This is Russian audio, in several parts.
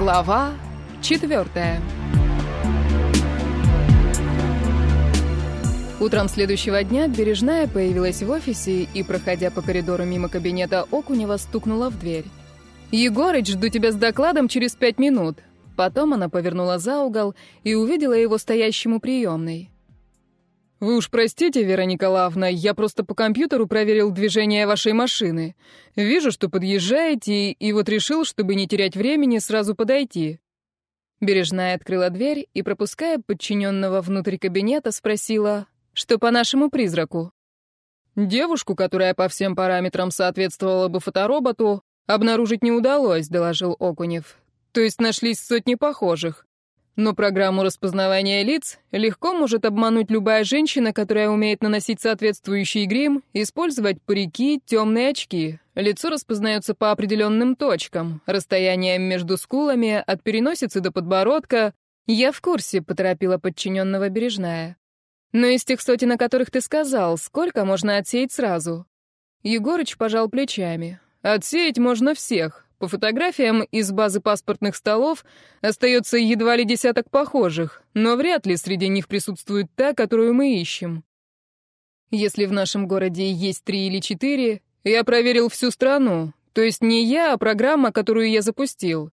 Глава четвертая. Утром следующего дня Бережная появилась в офисе и, проходя по коридору мимо кабинета Окунева, стукнула в дверь. «Егорыч, жду тебя с докладом через пять минут». Потом она повернула за угол и увидела его стоящему приемной. «Вы уж простите, Вера Николаевна, я просто по компьютеру проверил движение вашей машины. Вижу, что подъезжаете, и вот решил, чтобы не терять времени, сразу подойти». Бережная открыла дверь и, пропуская подчиненного внутрь кабинета, спросила, что по нашему призраку. «Девушку, которая по всем параметрам соответствовала бы фотороботу, обнаружить не удалось», — доложил Окунев. «То есть нашлись сотни похожих. Но программу распознавания лиц легко может обмануть любая женщина, которая умеет наносить соответствующий грим, использовать парики, темные очки. Лицо распознается по определенным точкам, расстоянием между скулами, от переносицы до подбородка. «Я в курсе», — поторопила подчиненного Бережная. «Но из тех сотен, о которых ты сказал, сколько можно отсеять сразу?» Егорыч пожал плечами. «Отсеять можно всех. По фотографиям из базы паспортных столов остается едва ли десяток похожих, но вряд ли среди них присутствует та, которую мы ищем. Если в нашем городе есть три или четыре, я проверил всю страну, то есть не я, а программа, которую я запустил.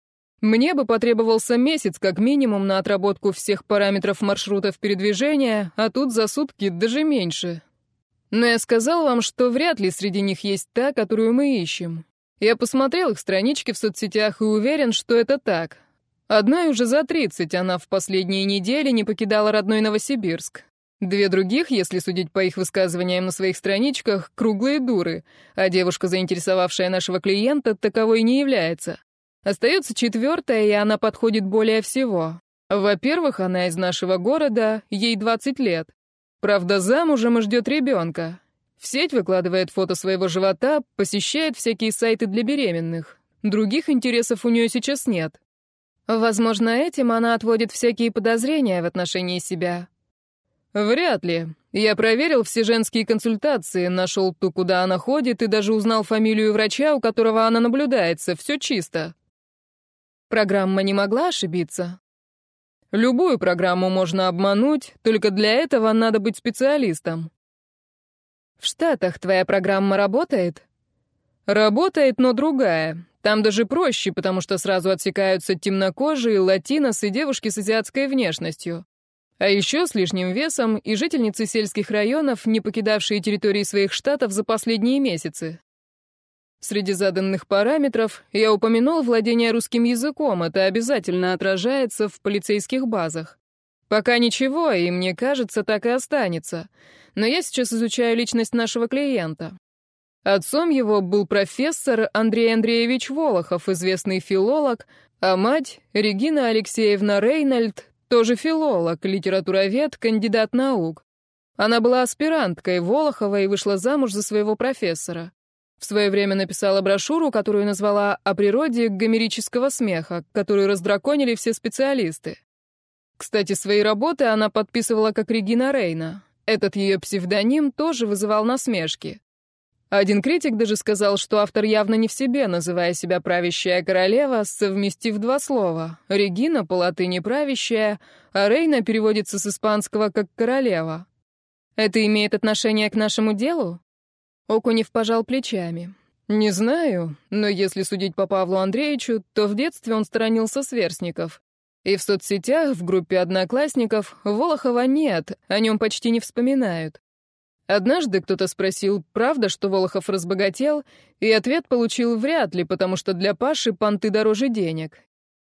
Мне бы потребовался месяц как минимум на отработку всех параметров маршрутов передвижения, а тут за сутки даже меньше. Но я сказал вам, что вряд ли среди них есть та, которую мы ищем. Я посмотрел их странички в соцсетях и уверен, что это так. Одной уже за 30 она в последние недели не покидала родной Новосибирск. Две других, если судить по их высказываниям на своих страничках, круглые дуры, а девушка, заинтересовавшая нашего клиента, таковой не является. Остается четвертая, и она подходит более всего. Во-первых, она из нашего города, ей 20 лет. Правда, замужем и ждет ребенка. В сеть выкладывает фото своего живота, посещает всякие сайты для беременных. Других интересов у нее сейчас нет. Возможно, этим она отводит всякие подозрения в отношении себя. Вряд ли. Я проверил все женские консультации, нашел ту, куда она ходит, и даже узнал фамилию врача, у которого она наблюдается. Все чисто. Программа не могла ошибиться. Любую программу можно обмануть, только для этого надо быть специалистом. В Штатах твоя программа работает? Работает, но другая. Там даже проще, потому что сразу отсекаются темнокожие, латинос и девушки с азиатской внешностью. А еще с лишним весом и жительницы сельских районов, не покидавшие территории своих штатов за последние месяцы. Среди заданных параметров я упомянул владение русским языком, это обязательно отражается в полицейских базах. Пока ничего, и мне кажется, так и останется. Но я сейчас изучаю личность нашего клиента. Отцом его был профессор Андрей Андреевич Волохов, известный филолог, а мать — Регина Алексеевна Рейнольд, тоже филолог, литературовед, кандидат наук. Она была аспиранткой Волохова и вышла замуж за своего профессора. В свое время написала брошюру, которую назвала «О природе гомерического смеха», которую раздраконили все специалисты. Кстати, свои работы она подписывала как Регина Рейна. Этот ее псевдоним тоже вызывал насмешки. Один критик даже сказал, что автор явно не в себе, называя себя правящая королева, совместив два слова. Регина по латыни правящая, а Рейна переводится с испанского как королева. Это имеет отношение к нашему делу? Окунев пожал плечами. Не знаю, но если судить по Павлу Андреевичу, то в детстве он сторонился сверстников. И в соцсетях, в группе одноклассников, Волохова нет, о нем почти не вспоминают. Однажды кто-то спросил, правда, что Волохов разбогател, и ответ получил вряд ли, потому что для Паши понты дороже денег.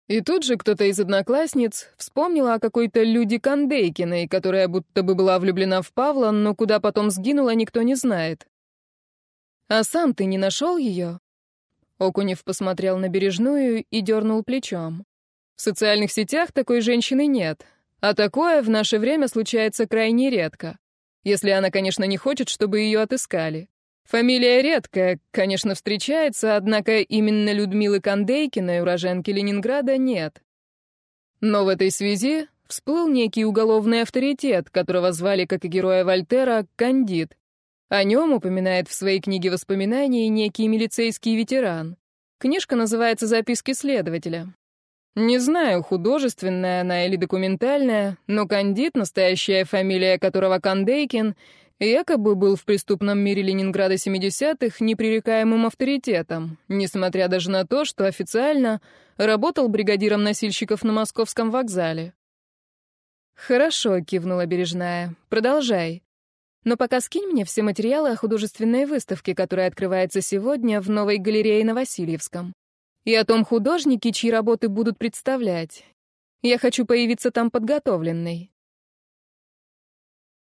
И тут же кто-то из одноклассниц вспомнила о какой-то Люде Кондейкиной, которая будто бы была влюблена в Павла, но куда потом сгинула, никто не знает. «А сам ты не нашел ее?» Окунев посмотрел на Бережную и дернул плечом. В социальных сетях такой женщины нет, а такое в наше время случается крайне редко. Если она, конечно, не хочет, чтобы ее отыскали. Фамилия редкая, конечно, встречается, однако именно Людмилы Кондейкиной, уроженки Ленинграда, нет. Но в этой связи всплыл некий уголовный авторитет, которого звали, как и героя Вольтера, Кандид. О нем упоминает в своей книге воспоминаний некий милицейский ветеран. Книжка называется «Записки следователя». Не знаю, художественная она или документальная, но Кандид, настоящая фамилия которого Кандейкин, якобы был в преступном мире Ленинграда 70-х непререкаемым авторитетом, несмотря даже на то, что официально работал бригадиром носильщиков на московском вокзале. «Хорошо», — кивнула Бережная. «Продолжай. Но пока скинь мне все материалы о художественной выставке, которая открывается сегодня в новой галерее на Васильевском. И о том художнике, чьи работы будут представлять. Я хочу появиться там подготовленной».